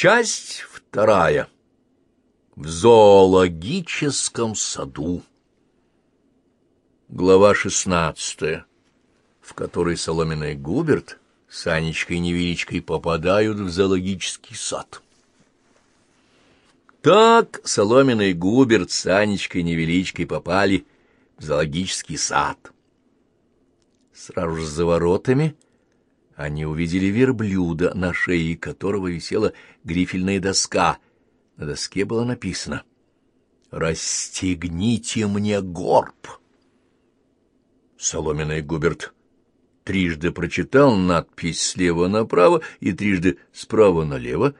Часть вторая. В зоологическом саду. Глава шестнадцатая, в которой Соломенный Губерт с Анечкой и Невеличкой попадают в зоологический сад. Так Соломенный Губерт с Анечкой и Невеличкой попали в зоологический сад. Сразу же за воротами — они увидели верблюда, на шее которого висела грифельная доска. На доске было написано «Расстегните мне горб». Соломенный Губерт трижды прочитал надпись слева направо и трижды справа налево.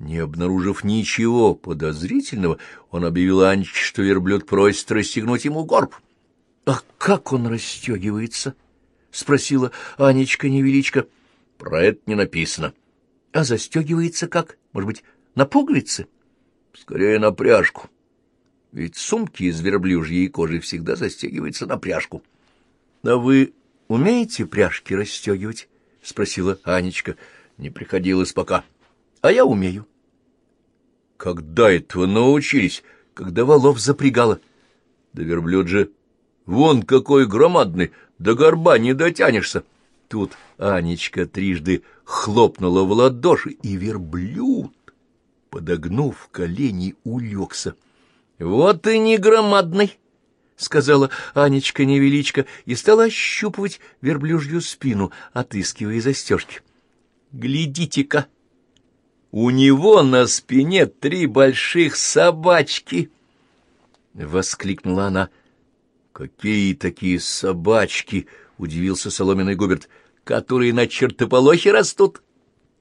Не обнаружив ничего подозрительного, он объявил Анечке, что верблюд просит расстегнуть ему горб. — А как он расстегивается? — спросила Анечка-невеличка. — про это не написано. А застегивается как? Может быть, на пуговицы? Скорее, на пряжку. Ведь сумки из верблюжьей кожи всегда застегиваются на пряжку. — А вы умеете пряжки расстегивать? — спросила Анечка. — Не приходилось пока. — А я умею. — Когда этого научились? Когда волов запрягала. Да верблюд же вон какой громадный, до горба не дотянешься. Тут Анечка трижды хлопнула в ладоши, и верблюд, подогнув колени, улегся. — Вот и не громадный! — сказала Анечка-невеличка и стала ощупывать верблюжью спину, отыскивая застежки. — Глядите-ка! У него на спине три больших собачки! — воскликнула она. — Какие такие собачки! — удивился соломенный Губерт, — которые на чертополохе растут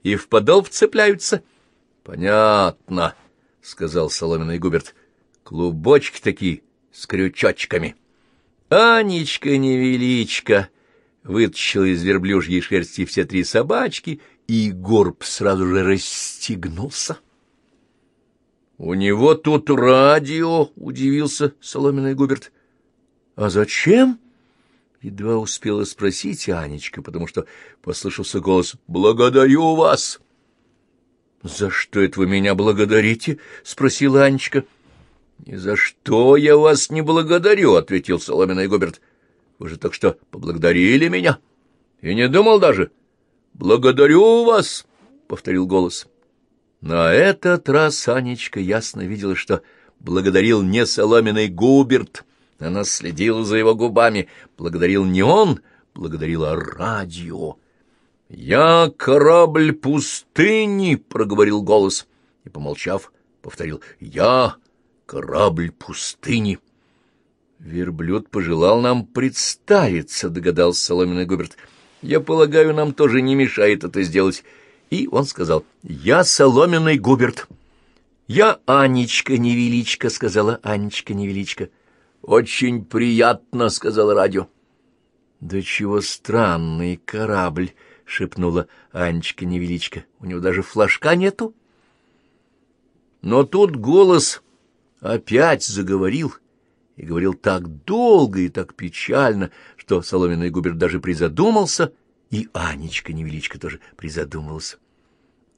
и в подол вцепляются. — Понятно, — сказал соломенный Губерт, — клубочки такие с крючочками. Анечка-невеличка вытащила из верблюжьей шерсти все три собачки, и горб сразу же расстегнулся. — У него тут радио, — удивился соломенный Губерт. — А зачем? — Едва успела спросить Анечка, потому что послышался голос «Благодарю вас!» «За что это вы меня благодарите?» — спросила Анечка. «Ни за что я вас не благодарю», — ответил соломенный Губерт. «Вы же так что поблагодарили меня?» «И не думал даже». «Благодарю вас», — повторил голос. На этот раз Анечка ясно видела, что благодарил не соломенный Губерт, она следила за его губами. Благодарил не он, благодарила радио. «Я корабль пустыни», — проговорил голос. И, помолчав, повторил «Я корабль пустыни». «Верблюд пожелал нам представиться», — догадался Соломенный Губерт. «Я полагаю, нам тоже не мешает это сделать». И он сказал «Я Соломенный Губерт». «Я Анечка-невеличка», — сказала Анечка-невеличка. «Очень приятно», — сказал радио. «Да чего странный корабль», — шепнула Анечка-невеличка. «У него даже флажка нету». Но тут голос опять заговорил, и говорил так долго и так печально, что соломенный губер даже призадумался, и Анечка-невеличка тоже призадумался.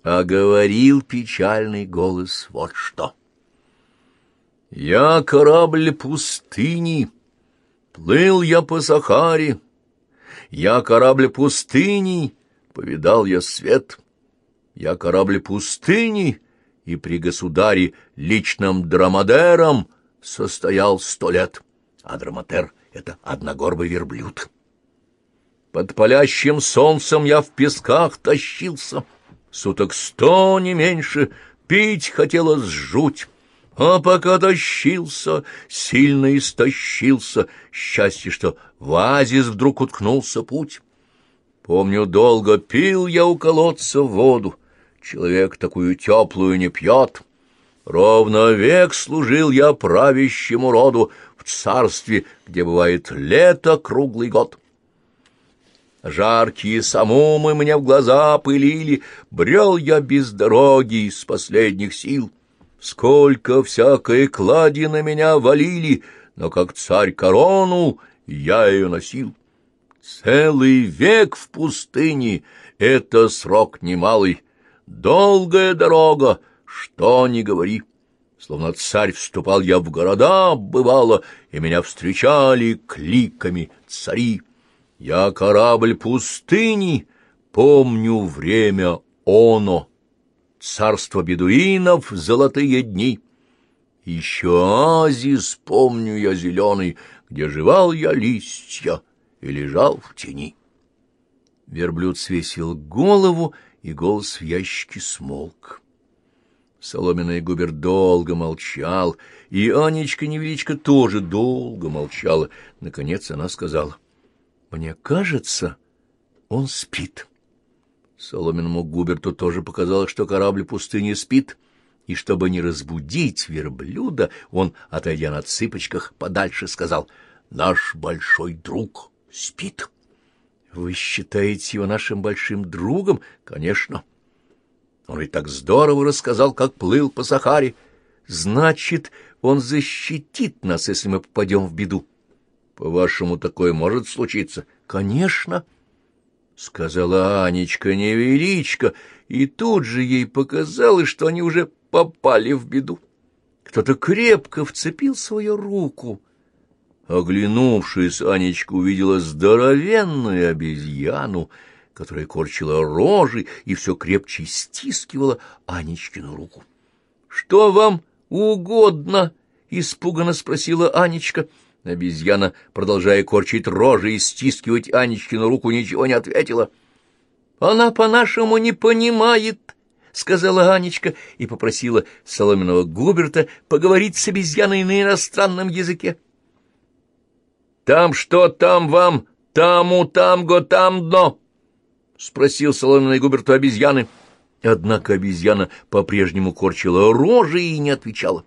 А говорил печальный голос вот что. Я корабль пустыни, плыл я по Сахаре. Я корабль пустыни, повидал я свет. Я корабль пустыни, и при государе личным драмадером состоял сто лет, а драматер — это одногорбый верблюд. Под палящим солнцем я в песках тащился, суток сто не меньше, пить хотелось жуть. А пока тащился, сильно истощился, счастье, что в оазис вдруг уткнулся путь. Помню, долго пил я у колодца воду, человек такую теплую не пьет. Ровно век служил я правящему роду в царстве, где бывает лето круглый год. Жаркие самумы мне в глаза пылили, брел я без дороги из последних сил — Сколько всякой клади на меня валили, но как царь корону я ее носил. Целый век в пустыне — это срок немалый. Долгая дорога, что ни говори. Словно царь вступал я в города, бывало, и меня встречали кликами цари. Я корабль пустыни, помню время оно, царство бедуинов, золотые дни. Еще оазис помню я зеленый, где жевал я листья и лежал в тени. Верблюд свесил голову, и голос в ящике смолк. Соломенный губер долго молчал, и Анечка-невеличка тоже долго молчала. Наконец она сказала, «Мне кажется, он спит». Соломенному губерту тоже показалось, что корабль пустыни спит, и чтобы не разбудить верблюда, он, отойдя на цыпочках, подальше сказал, «Наш большой друг спит». «Вы считаете его нашим большим другом?» «Конечно». Он ведь так здорово рассказал, как плыл по Сахаре. Значит, он защитит нас, если мы попадем в беду. По-вашему, такое может случиться? Конечно, — сказала Анечка невеличко, и тут же ей показалось, что они уже попали в беду. Кто-то крепко вцепил свою руку. Оглянувшись, Анечка увидела здоровенную обезьяну — которая корчила рожи и все крепче стискивала Анечкину руку. — Что вам угодно? — испуганно спросила Анечка. Обезьяна, продолжая корчить рожи и стискивать Анечкину руку, ничего не ответила. — Она по-нашему не понимает, — сказала Анечка и попросила соломенного Губерта поговорить с обезьяной на иностранном языке. — Там что, там вам, таму, тамго, там дно, — спросил соломенный Губерту обезьяны. Однако обезьяна по-прежнему корчила рожи и не отвечала.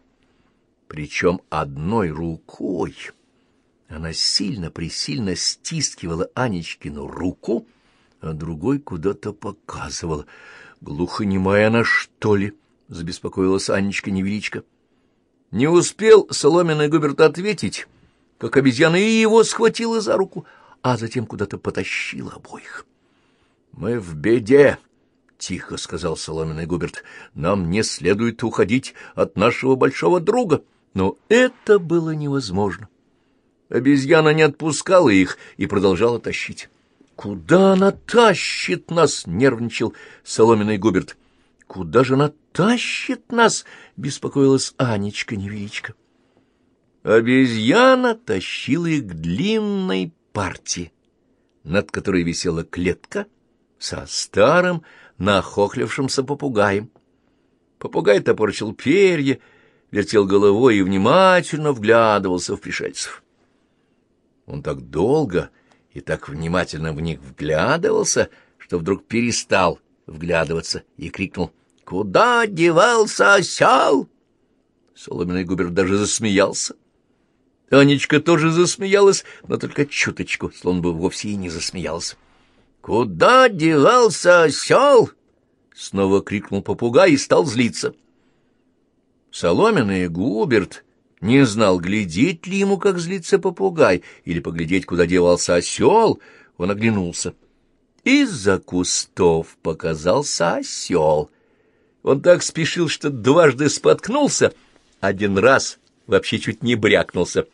Причем одной рукой она сильно-пресильно стискивала Анечкину руку, а другой куда-то показывала. Глухонемая она, что ли? — забеспокоилась Анечка-невеличка. Не успел соломенный Губерт ответить, как обезьяна и его схватила за руку, а затем куда-то потащила обоих. «Мы в беде», — тихо сказал соломенный Губерт. «Нам не следует уходить от нашего большого друга». Но это было невозможно. Обезьяна не отпускала их и продолжала тащить. «Куда она тащит нас?» — нервничал соломенный Губерт. «Куда же она тащит нас?» — беспокоилась Анечка-невеличка. Обезьяна тащила их к длинной партии, над которой висела клетка — со старым нахохлившимся попугаем. Попугай топорчил перья, вертел головой и внимательно вглядывался в пришельцев. Он так долго и так внимательно в них вглядывался, что вдруг перестал вглядываться и крикнул «Куда девался осел?» Соломенный губер даже засмеялся. Анечка тоже засмеялась, но только чуточку, словно бы вовсе и не засмеялась. «Куда девался осел?» — снова крикнул попугай и стал злиться. Соломенный Губерт не знал, глядеть ли ему, как злится попугай, или поглядеть, куда девался осел. Он оглянулся. Из-за кустов показался осел. Он так спешил, что дважды споткнулся, один раз вообще чуть не брякнулся.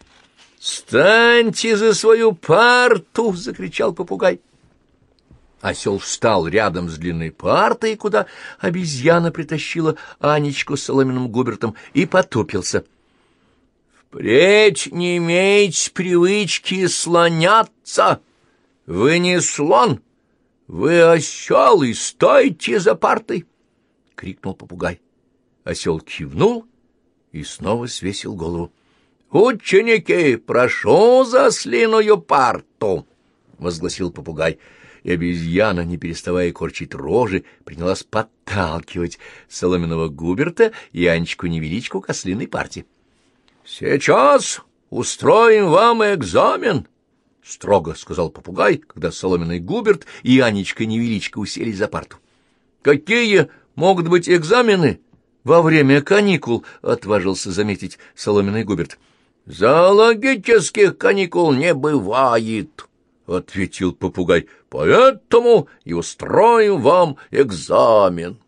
«Станьте за свою парту!» — закричал попугай. Осел встал рядом с длинной партой, куда обезьяна притащила Анечку с соломенным губертом, и потупился. «Впредь не имеете привычки слоняться! Вы не слон, вы осел, и стойте за партой!» — крикнул попугай. Осел кивнул и снова свесил голову. «Ученики, прошу за слиную парту!» — возгласил попугай и обезьяна, не переставая корчить рожи, принялась подталкивать соломенного Губерта и Анечку-невеличку к ослиной партии. — Сейчас устроим вам экзамен! — строго сказал попугай, когда соломенный Губерт и Анечка-невеличка уселись за парту. — Какие могут быть экзамены во время каникул? — отважился заметить соломенный Губерт. — Зоологических каникул не бывает! —— ответил попугай, — поэтому и устроим вам экзамен.